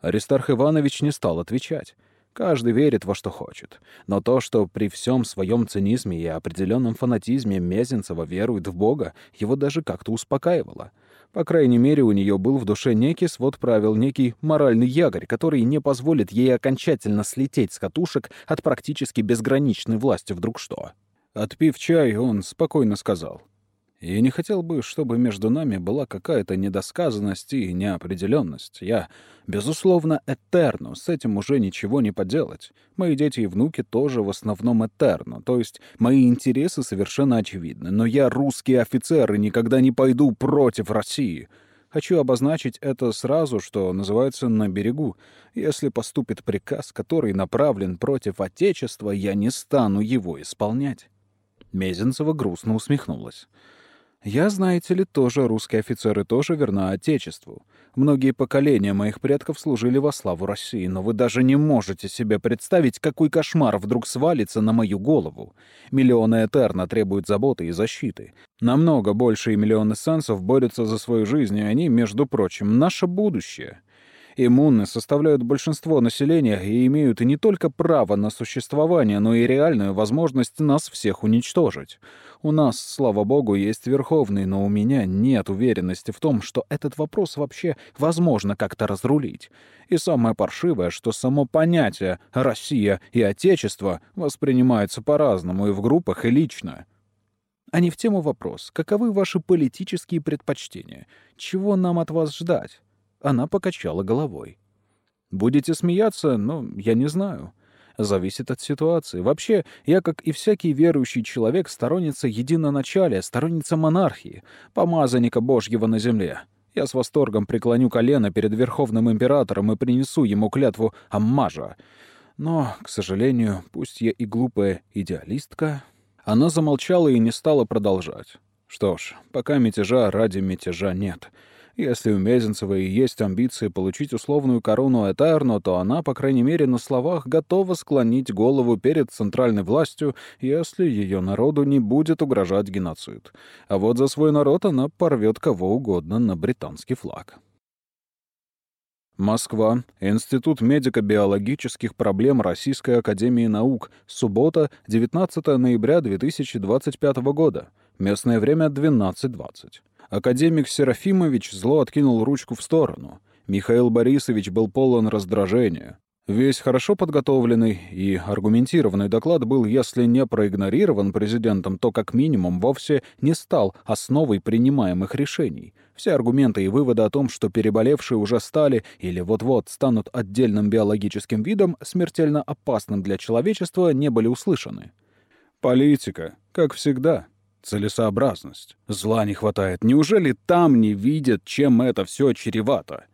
Аристарх Иванович не стал отвечать. Каждый верит во что хочет. Но то, что при всем своем цинизме и определенном фанатизме Мезенцева верует в Бога, его даже как-то успокаивало. По крайней мере, у нее был в душе некий свод правил, некий моральный якорь, который не позволит ей окончательно слететь с катушек от практически безграничной власти вдруг что. Отпив чай, он спокойно сказал. И не хотел бы, чтобы между нами была какая-то недосказанность и неопределенность. Я, безусловно, этерну, с этим уже ничего не поделать. Мои дети и внуки тоже в основном этерну, то есть мои интересы совершенно очевидны. Но я русский офицер и никогда не пойду против России. Хочу обозначить это сразу, что называется, на берегу. Если поступит приказ, который направлен против Отечества, я не стану его исполнять. Мезенцева грустно усмехнулась. Я, знаете ли, тоже русский офицер и тоже верна Отечеству. Многие поколения моих предков служили во славу России, но вы даже не можете себе представить, какой кошмар вдруг свалится на мою голову. Миллионы Этерна требуют заботы и защиты. Намного больше и миллионы сенсов борются за свою жизнь, и они, между прочим, наше будущее. Иммунны составляют большинство населения и имеют не только право на существование, но и реальную возможность нас всех уничтожить. У нас, слава богу, есть Верховный, но у меня нет уверенности в том, что этот вопрос вообще возможно как-то разрулить. И самое паршивое, что само понятие «Россия» и «Отечество» воспринимается по-разному и в группах, и лично. А не в тему вопрос. Каковы ваши политические предпочтения? Чего нам от вас ждать? Она покачала головой. «Будете смеяться? Ну, я не знаю. Зависит от ситуации. Вообще, я, как и всякий верующий человек, сторонница единоначалия, сторонница монархии, помазанника Божьего на земле. Я с восторгом преклоню колено перед Верховным Императором и принесу ему клятву Аммажа. Но, к сожалению, пусть я и глупая идеалистка, она замолчала и не стала продолжать. Что ж, пока мятежа ради мятежа нет — если у Мезенцевой есть амбиции получить условную корону Этерно, то она, по крайней мере, на словах готова склонить голову перед центральной властью, если ее народу не будет угрожать геноцид. А вот за свой народ она порвет кого угодно на британский флаг. Москва. Институт медико-биологических проблем Российской Академии Наук. Суббота, 19 ноября 2025 года. Местное время 12.20. Академик Серафимович зло откинул ручку в сторону. Михаил Борисович был полон раздражения. Весь хорошо подготовленный и аргументированный доклад был, если не проигнорирован президентом, то как минимум вовсе не стал основой принимаемых решений. Все аргументы и выводы о том, что переболевшие уже стали или вот-вот станут отдельным биологическим видом, смертельно опасным для человечества, не были услышаны. Политика, как всегда, Целесообразность. Зла не хватает. Неужели там не видят, чем это все чревато?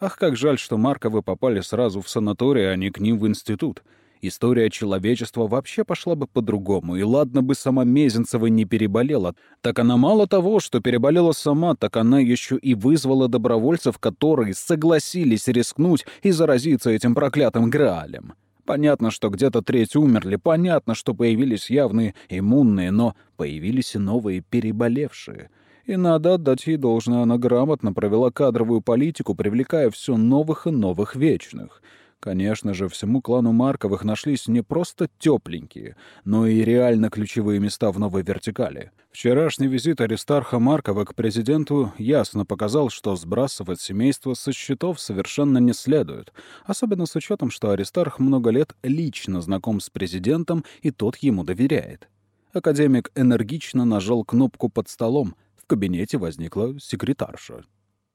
Ах, как жаль, что Марковы попали сразу в санаторий, а не к ним в институт. История человечества вообще пошла бы по-другому, и ладно бы сама Мезенцева не переболела. Так она мало того, что переболела сама, так она еще и вызвала добровольцев, которые согласились рискнуть и заразиться этим проклятым Граалем. Понятно, что где-то треть умерли, понятно, что появились явные иммунные, но появились и новые переболевшие. И надо отдать ей должное, она грамотно провела кадровую политику, привлекая все новых и новых вечных — Конечно же, всему клану Марковых нашлись не просто тепленькие, но и реально ключевые места в новой вертикали. Вчерашний визит Аристарха Маркова к президенту ясно показал, что сбрасывать семейство со счетов совершенно не следует, особенно с учетом, что Аристарх много лет лично знаком с президентом, и тот ему доверяет. Академик энергично нажал кнопку под столом. В кабинете возникла секретарша.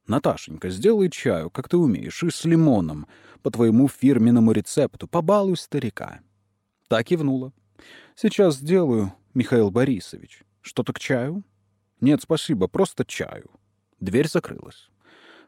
«Наташенька, сделай чаю, как ты умеешь, и с лимоном, по твоему фирменному рецепту. Побалуй старика». Так кивнула. «Сейчас сделаю, Михаил Борисович. Что-то к чаю?» «Нет, спасибо, просто чаю». Дверь закрылась.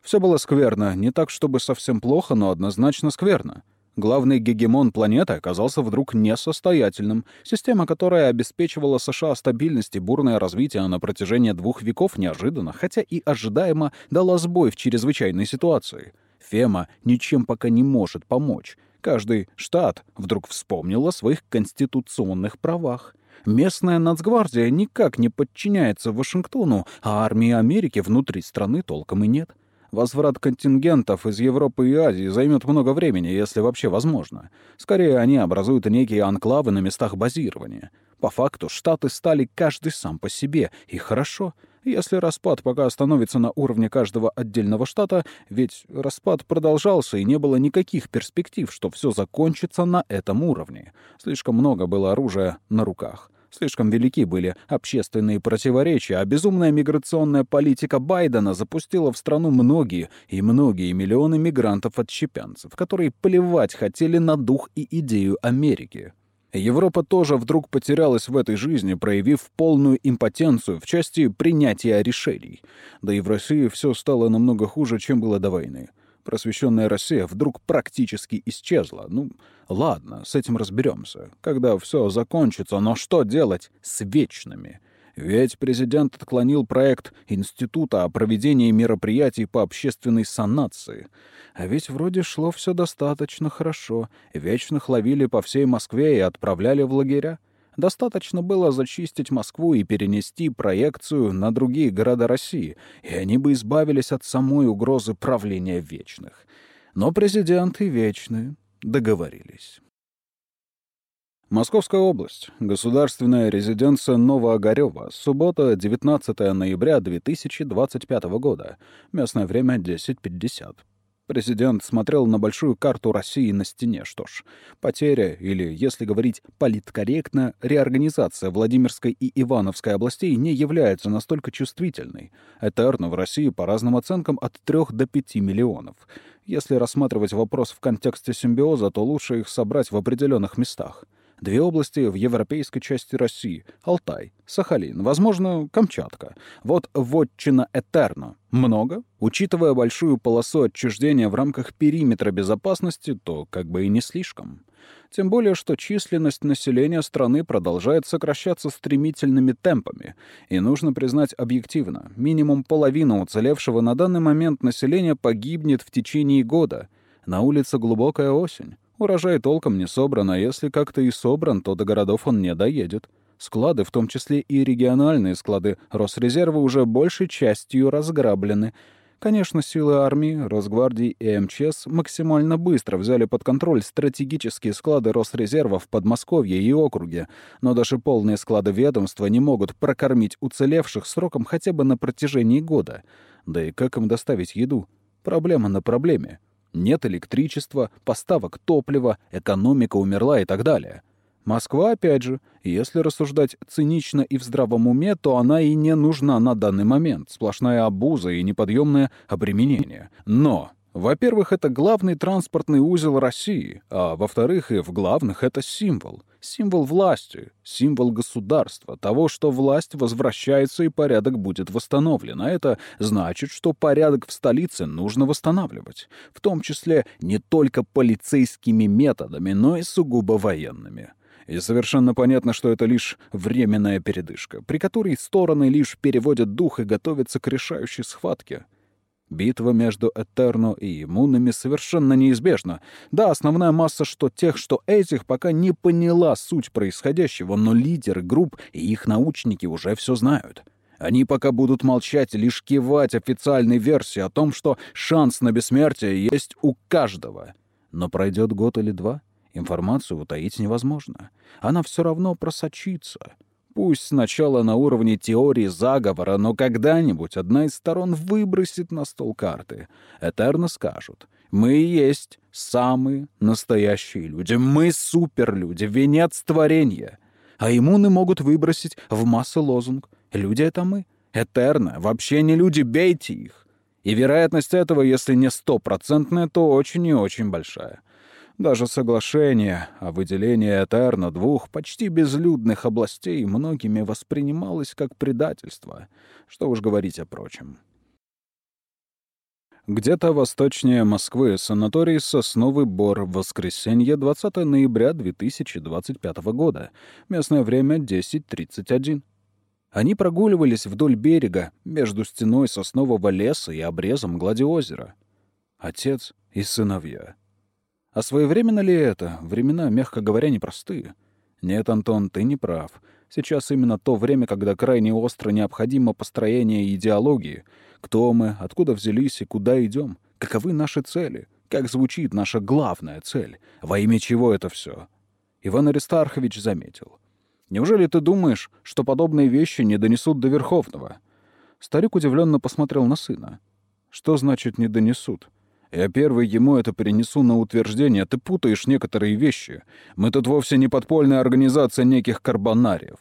Все было скверно, не так, чтобы совсем плохо, но однозначно скверно. Главный гегемон планеты оказался вдруг несостоятельным. Система, которая обеспечивала США стабильность и бурное развитие на протяжении двух веков, неожиданно, хотя и ожидаемо, дала сбой в чрезвычайной ситуации. Фема ничем пока не может помочь. Каждый штат вдруг вспомнил о своих конституционных правах. Местная нацгвардия никак не подчиняется Вашингтону, а армии Америки внутри страны толком и нет. Возврат контингентов из Европы и Азии займет много времени, если вообще возможно. Скорее, они образуют некие анклавы на местах базирования. По факту, штаты стали каждый сам по себе, и хорошо. Если распад пока остановится на уровне каждого отдельного штата, ведь распад продолжался и не было никаких перспектив, что все закончится на этом уровне. Слишком много было оружия на руках. Слишком велики были общественные противоречия, а безумная миграционная политика Байдена запустила в страну многие и многие миллионы мигрантов-отщепянцев, которые плевать хотели на дух и идею Америки. Европа тоже вдруг потерялась в этой жизни, проявив полную импотенцию в части принятия решений. Да и в России все стало намного хуже, чем было до войны. Просвещенная Россия вдруг практически исчезла. Ну, ладно, с этим разберемся. Когда все закончится, но что делать с вечными? Ведь президент отклонил проект Института о проведении мероприятий по общественной санации. А ведь вроде шло все достаточно хорошо. Вечных ловили по всей Москве и отправляли в лагеря. Достаточно было зачистить Москву и перенести проекцию на другие города России, и они бы избавились от самой угрозы правления вечных. Но президенты вечные договорились. Московская область. Государственная резиденция Новоогарева. Суббота, 19 ноября 2025 года. Местное время 10.50. Президент смотрел на большую карту России на стене. Что ж, потеря, или, если говорить политкорректно, реорганизация Владимирской и Ивановской областей не является настолько чувствительной. Этерно в России по разным оценкам от 3 до 5 миллионов. Если рассматривать вопрос в контексте симбиоза, то лучше их собрать в определенных местах. Две области в европейской части России — Алтай, Сахалин, возможно, Камчатка. Вот вотчина Этерно. Много? Учитывая большую полосу отчуждения в рамках периметра безопасности, то как бы и не слишком. Тем более, что численность населения страны продолжает сокращаться стремительными темпами. И нужно признать объективно, минимум половина уцелевшего на данный момент населения погибнет в течение года. На улице глубокая осень. Урожай толком не собран, а если как-то и собран, то до городов он не доедет. Склады, в том числе и региональные склады Росрезерва, уже большей частью разграблены. Конечно, силы армии, Росгвардии и МЧС максимально быстро взяли под контроль стратегические склады Росрезерва в Подмосковье и округе, но даже полные склады ведомства не могут прокормить уцелевших сроком хотя бы на протяжении года. Да и как им доставить еду? Проблема на проблеме. Нет электричества, поставок топлива, экономика умерла и так далее. Москва, опять же, если рассуждать цинично и в здравом уме, то она и не нужна на данный момент. Сплошная обуза и неподъемное обременение. Но во-первых, это главный транспортный узел России, а во-вторых, и в главных это символ. Символ власти, символ государства, того, что власть возвращается и порядок будет восстановлен. А это значит, что порядок в столице нужно восстанавливать. В том числе не только полицейскими методами, но и сугубо военными. И совершенно понятно, что это лишь временная передышка, при которой стороны лишь переводят дух и готовятся к решающей схватке. Битва между Этерно и иммунами совершенно неизбежна. Да, основная масса что тех, что этих пока не поняла суть происходящего, но лидеры групп и их научники уже все знают. Они пока будут молчать, лишь кивать официальной версии о том, что шанс на бессмертие есть у каждого. Но пройдет год или два, информацию утаить невозможно. Она все равно просочится. Пусть сначала на уровне теории заговора, но когда-нибудь одна из сторон выбросит на стол карты. Этерно скажут. Мы и есть самые настоящие люди. Мы суперлюди, венец творения. А иммуны могут выбросить в массы лозунг. Люди — это мы. Этерно. Вообще не люди, бейте их. И вероятность этого, если не стопроцентная, то очень и очень большая. Даже соглашение о выделении Этерна двух почти безлюдных областей многими воспринималось как предательство. Что уж говорить о прочем. Где-то восточнее Москвы санаторий «Сосновый Бор» в воскресенье 20 ноября 2025 года. Местное время 10.31. Они прогуливались вдоль берега, между стеной соснового леса и обрезом глади озера. Отец и сыновья. А своевременно ли это? Времена, мягко говоря, непростые. Нет, Антон, ты не прав. Сейчас именно то время, когда крайне остро необходимо построение идеологии. Кто мы, откуда взялись и куда идем? Каковы наши цели? Как звучит наша главная цель? Во имя чего это все? Иван Аристархович заметил. Неужели ты думаешь, что подобные вещи не донесут до Верховного? Старик удивленно посмотрел на сына. Что значит «не донесут»? Я первый ему это перенесу на утверждение. Ты путаешь некоторые вещи. Мы тут вовсе не подпольная организация неких карбонариев.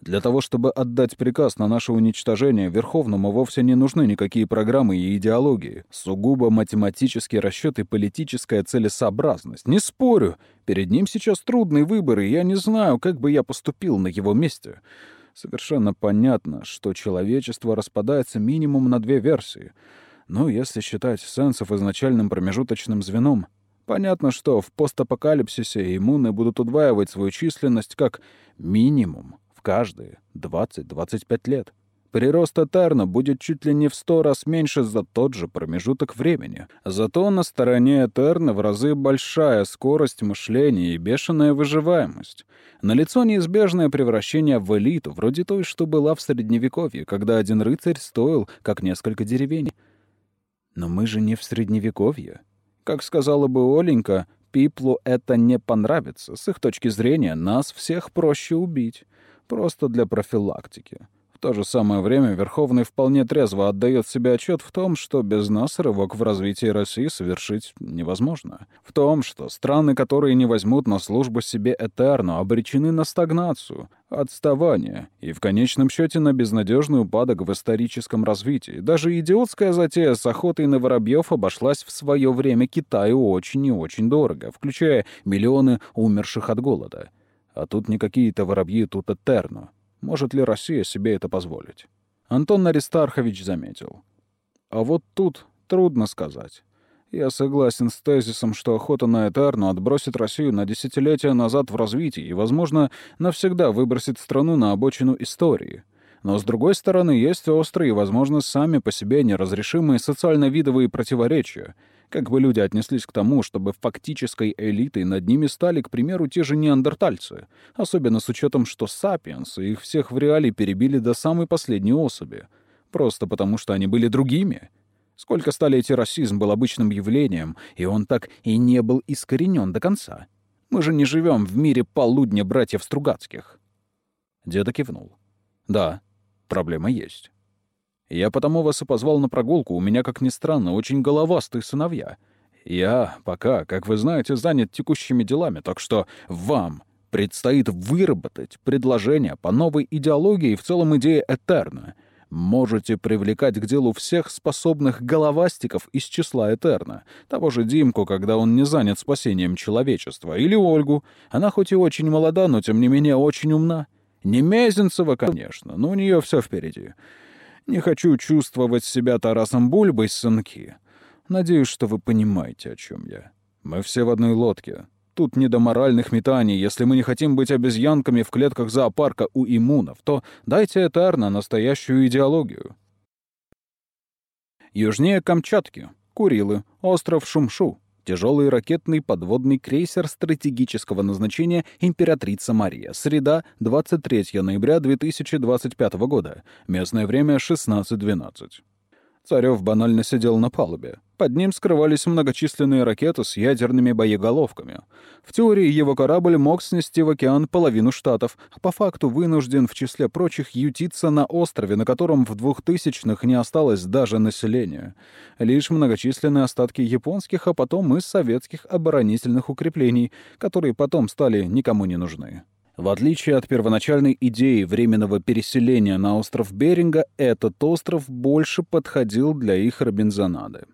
Для того, чтобы отдать приказ на наше уничтожение, Верховному вовсе не нужны никакие программы и идеологии. Сугубо математический расчет и политическая целесообразность. Не спорю. Перед ним сейчас трудный выбор, и я не знаю, как бы я поступил на его месте. Совершенно понятно, что человечество распадается минимум на две версии. Ну, если считать сенсов изначальным промежуточным звеном, понятно, что в постапокалипсисе иммуны будут удваивать свою численность как минимум каждые 20-25 лет. Прирост Этерна будет чуть ли не в сто раз меньше за тот же промежуток времени. Зато на стороне Этерна в разы большая скорость мышления и бешеная выживаемость. Налицо неизбежное превращение в элиту, вроде той, что была в Средневековье, когда один рыцарь стоил, как несколько деревень. Но мы же не в Средневековье. Как сказала бы Оленька, Пиплу это не понравится. С их точки зрения, нас всех проще убить просто для профилактики. То же самое время Верховный вполне трезво отдает себе отчет в том, что без нас рывок в развитии России совершить невозможно. В том, что страны, которые не возьмут на службу себе Этерну, обречены на стагнацию, отставание и в конечном счете на безнадежный упадок в историческом развитии. Даже идиотская затея с охотой на воробьев обошлась в свое время Китаю очень и очень дорого, включая миллионы умерших от голода. А тут не какие-то воробьи, тут Этерно. Может ли Россия себе это позволить? Антон Аристархович заметил. А вот тут трудно сказать. Я согласен с тезисом, что охота на Этерну отбросит Россию на десятилетия назад в развитии и, возможно, навсегда выбросит страну на обочину истории. Но, с другой стороны, есть острые возможно, сами по себе неразрешимые социально-видовые противоречия — как бы люди отнеслись к тому, чтобы фактической элитой над ними стали, к примеру, те же неандертальцы, особенно с учетом, что сапиенсы их всех в реале перебили до самой последней особи, просто потому что они были другими? Сколько столетий расизм был обычным явлением, и он так и не был искоренен до конца. Мы же не живем в мире полудня братьев Стругацких. Деда кивнул. Да, проблема есть. Я потому вас и позвал на прогулку. У меня, как ни странно, очень головастые сыновья. Я пока, как вы знаете, занят текущими делами, так что вам предстоит выработать предложение по новой идеологии и в целом идее Этерна. Можете привлекать к делу всех способных головастиков из числа Этерна. Того же Димку, когда он не занят спасением человечества. Или Ольгу. Она хоть и очень молода, но тем не менее очень умна. Не Мезенцева, конечно, но у нее все впереди. Не хочу чувствовать себя Тарасом Бульбой, сынки. Надеюсь, что вы понимаете, о чем я. Мы все в одной лодке. Тут не до моральных метаний. Если мы не хотим быть обезьянками в клетках зоопарка у иммунов, то дайте Этерна настоящую идеологию. Южнее Камчатки. Курилы. Остров Шумшу тяжелый ракетный подводный крейсер стратегического назначения «Императрица Мария». Среда, 23 ноября 2025 года. Местное время 16.12. Царев банально сидел на палубе. Под ним скрывались многочисленные ракеты с ядерными боеголовками. В теории его корабль мог снести в океан половину штатов, а по факту вынужден в числе прочих ютиться на острове, на котором в двухтысячных не осталось даже населения. Лишь многочисленные остатки японских, а потом и советских оборонительных укреплений, которые потом стали никому не нужны. В отличие от первоначальной идеи временного переселения на остров Беринга, этот остров больше подходил для их Робинзонады.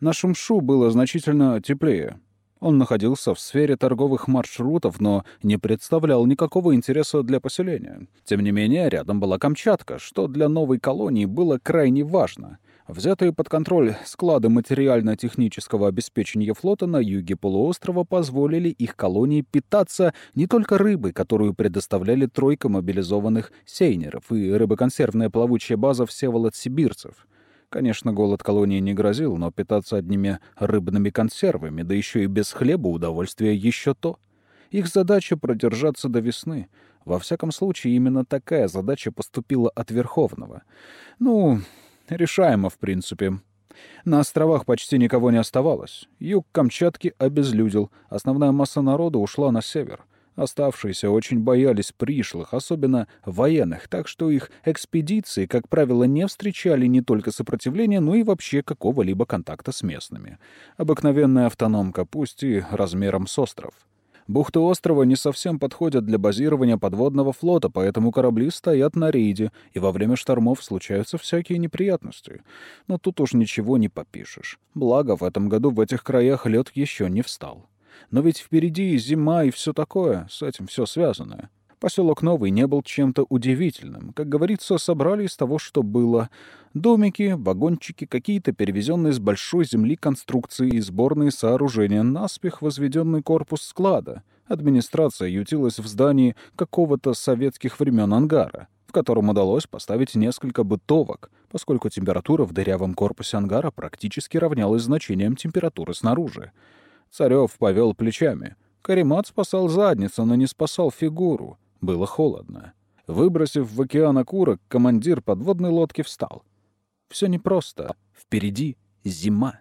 На Шумшу было значительно теплее. Он находился в сфере торговых маршрутов, но не представлял никакого интереса для поселения. Тем не менее, рядом была Камчатка, что для новой колонии было крайне важно. Взятые под контроль склады материально-технического обеспечения флота на юге полуострова позволили их колонии питаться не только рыбой, которую предоставляли тройка мобилизованных сейнеров и рыбоконсервная плавучая база Всеволод-Сибирцев — Конечно, голод колонии не грозил, но питаться одними рыбными консервами, да еще и без хлеба удовольствие еще то. Их задача — продержаться до весны. Во всяком случае, именно такая задача поступила от Верховного. Ну, решаемо, в принципе. На островах почти никого не оставалось. Юг Камчатки обезлюдил. Основная масса народа ушла на север. Оставшиеся очень боялись пришлых, особенно военных, так что их экспедиции, как правило, не встречали не только сопротивления, но и вообще какого-либо контакта с местными. Обыкновенная автономка, пусть и размером с остров. Бухты острова не совсем подходят для базирования подводного флота, поэтому корабли стоят на рейде, и во время штормов случаются всякие неприятности. Но тут уж ничего не попишешь. Благо, в этом году в этих краях лед еще не встал. Но ведь впереди зима и все такое, с этим все связано. Поселок Новый не был чем-то удивительным. Как говорится, собрали из того, что было. Домики, вагончики, какие-то перевезенные с большой земли конструкции и сборные сооружения, наспех возведенный корпус склада. Администрация ютилась в здании какого-то советских времен ангара, в котором удалось поставить несколько бытовок, поскольку температура в дырявом корпусе ангара практически равнялась значениям температуры снаружи. Царев повел плечами. Каримат спасал задницу, но не спасал фигуру. Было холодно. Выбросив в океан окурок, командир подводной лодки встал. Все непросто. Впереди зима.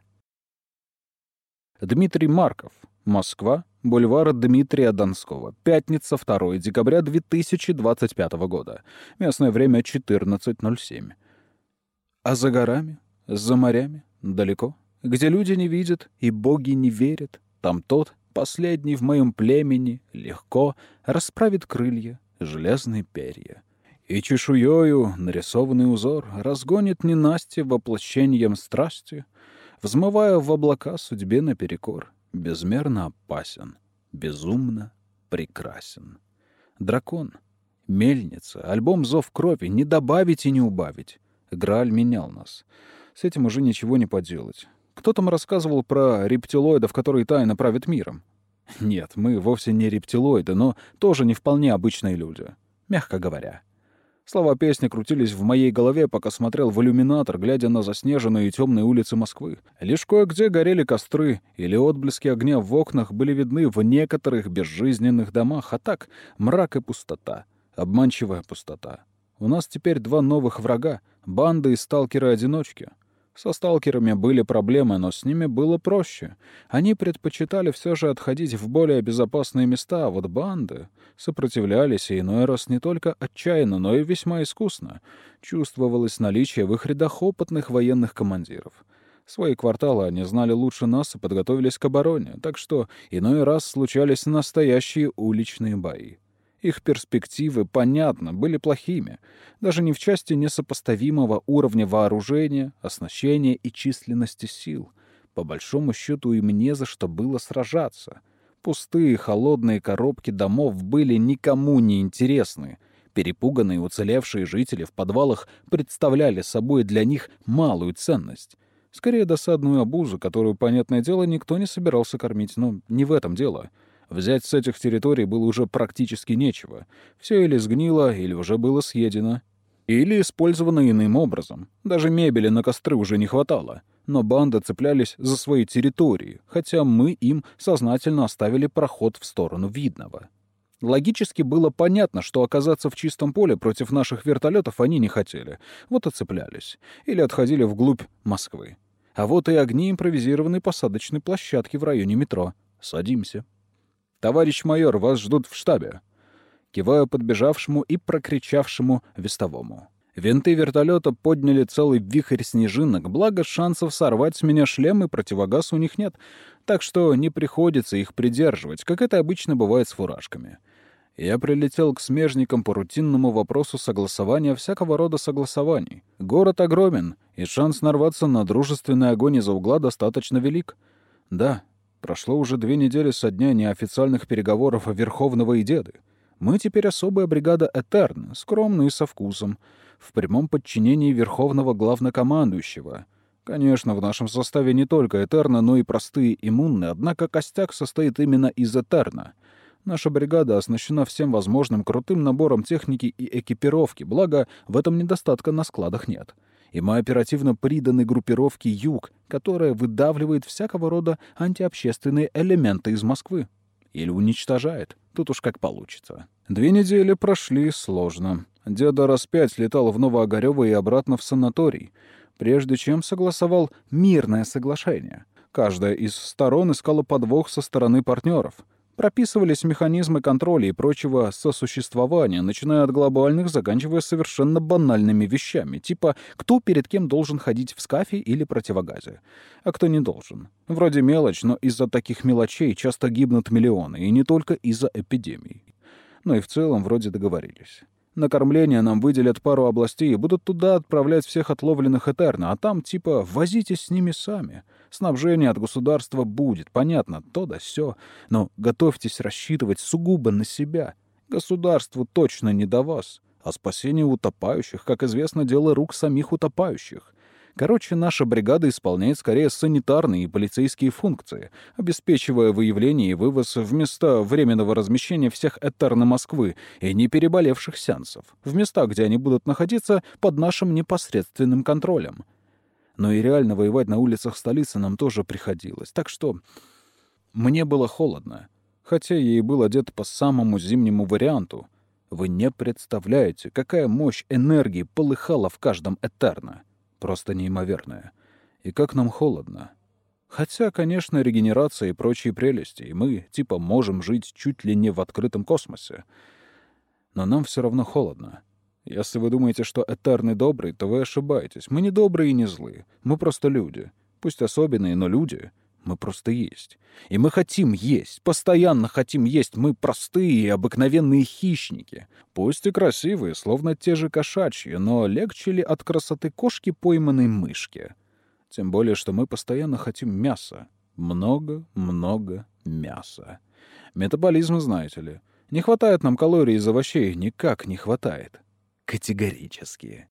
Дмитрий Марков. Москва. Бульвар Дмитрия Донского. Пятница, 2 декабря 2025 года. Местное время 14.07. А за горами, за морями, далеко, где люди не видят и боги не верят, там тот, последний в моем племени, легко расправит крылья, железные перья. И чешуёю нарисованный узор разгонит ненастье воплощением страсти, взмывая в облака судьбе наперекор, безмерно опасен, безумно прекрасен. Дракон, мельница, альбом «Зов крови» не добавить и не убавить. Грааль менял нас. С этим уже ничего не поделать. Кто там рассказывал про рептилоидов, которые тайно правят миром? Нет, мы вовсе не рептилоиды, но тоже не вполне обычные люди. Мягко говоря. Слова песни крутились в моей голове, пока смотрел в иллюминатор, глядя на заснеженные и темные улицы Москвы. Лишь кое-где горели костры, или отблески огня в окнах были видны в некоторых безжизненных домах, а так мрак и пустота. Обманчивая пустота. У нас теперь два новых врага — банды и сталкеры-одиночки. Со сталкерами были проблемы, но с ними было проще. Они предпочитали все же отходить в более безопасные места, а вот банды сопротивлялись, и иной раз не только отчаянно, но и весьма искусно. Чувствовалось наличие в их рядах опытных военных командиров. Свои кварталы они знали лучше нас и подготовились к обороне, так что иной раз случались настоящие уличные бои. Их перспективы, понятно, были плохими, даже не в части несопоставимого уровня вооружения, оснащения и численности сил. По большому счету им не за что было сражаться. Пустые холодные коробки домов были никому не интересны. Перепуганные уцелевшие жители в подвалах представляли собой для них малую ценность. Скорее досадную обузу, которую, понятное дело, никто не собирался кормить, но не в этом дело — Взять с этих территорий было уже практически нечего. Все или сгнило, или уже было съедено. Или использовано иным образом. Даже мебели на костры уже не хватало. Но банды цеплялись за свои территории, хотя мы им сознательно оставили проход в сторону видного. Логически было понятно, что оказаться в чистом поле против наших вертолетов они не хотели. Вот и цеплялись. Или отходили вглубь Москвы. А вот и огни импровизированной посадочной площадки в районе метро. Садимся. «Товарищ майор, вас ждут в штабе». Киваю подбежавшему и прокричавшему вестовому. Винты вертолета подняли целый вихрь снежинок, благо шансов сорвать с меня шлем и противогаз у них нет, так что не приходится их придерживать, как это обычно бывает с фуражками. Я прилетел к смежникам по рутинному вопросу согласования всякого рода согласований. Город огромен, и шанс нарваться на дружественный огонь из-за угла достаточно велик. Да, Прошло уже две недели со дня неофициальных переговоров Верховного и Деды. Мы теперь особая бригада Этерн, скромная и со вкусом, в прямом подчинении Верховного Главнокомандующего. Конечно, в нашем составе не только Этерна, но и простые иммунные, однако костяк состоит именно из Этерна. Наша бригада оснащена всем возможным крутым набором техники и экипировки, благо в этом недостатка на складах нет и мы оперативно приданы группировке «Юг», которая выдавливает всякого рода антиобщественные элементы из Москвы. Или уничтожает. Тут уж как получится. Две недели прошли сложно. Деда раз пять летал в Новоогарёво и обратно в санаторий, прежде чем согласовал мирное соглашение. Каждая из сторон искала подвох со стороны партнеров. Прописывались механизмы контроля и прочего сосуществования, начиная от глобальных, заканчивая совершенно банальными вещами, типа кто перед кем должен ходить в скафе или противогазе, а кто не должен. Вроде мелочь, но из-за таких мелочей часто гибнут миллионы, и не только из-за эпидемий. Но и в целом вроде договорились. На кормление нам выделят пару областей и будут туда отправлять всех отловленных Этерна, а там типа возитесь с ними сами. Снабжение от государства будет, понятно, то да сё. Но готовьтесь рассчитывать сугубо на себя. Государству точно не до вас. А спасение утопающих, как известно, дело рук самих утопающих. Короче, наша бригада исполняет скорее санитарные и полицейские функции, обеспечивая выявление и вывоз в места временного размещения всех Этерна Москвы и не переболевших сеансов, в места, где они будут находиться под нашим непосредственным контролем. Но и реально воевать на улицах столицы нам тоже приходилось, так что мне было холодно, хотя я и был одет по самому зимнему варианту. Вы не представляете, какая мощь энергии полыхала в каждом Этерна. Просто неимоверное. И как нам холодно. Хотя, конечно, регенерация и прочие прелести, и мы, типа, можем жить чуть ли не в открытом космосе. Но нам все равно холодно. Если вы думаете, что Этерны добрый, то вы ошибаетесь. Мы не добрые и не злые. Мы просто люди. Пусть особенные, но люди. Мы просто есть. И мы хотим есть, постоянно хотим есть. Мы простые и обыкновенные хищники. Пусть и красивые, словно те же кошачьи, но легче ли от красоты кошки пойманной мышки? Тем более, что мы постоянно хотим мяса. Много-много мяса. Метаболизм, знаете ли. Не хватает нам калорий из овощей, никак не хватает. Категорически.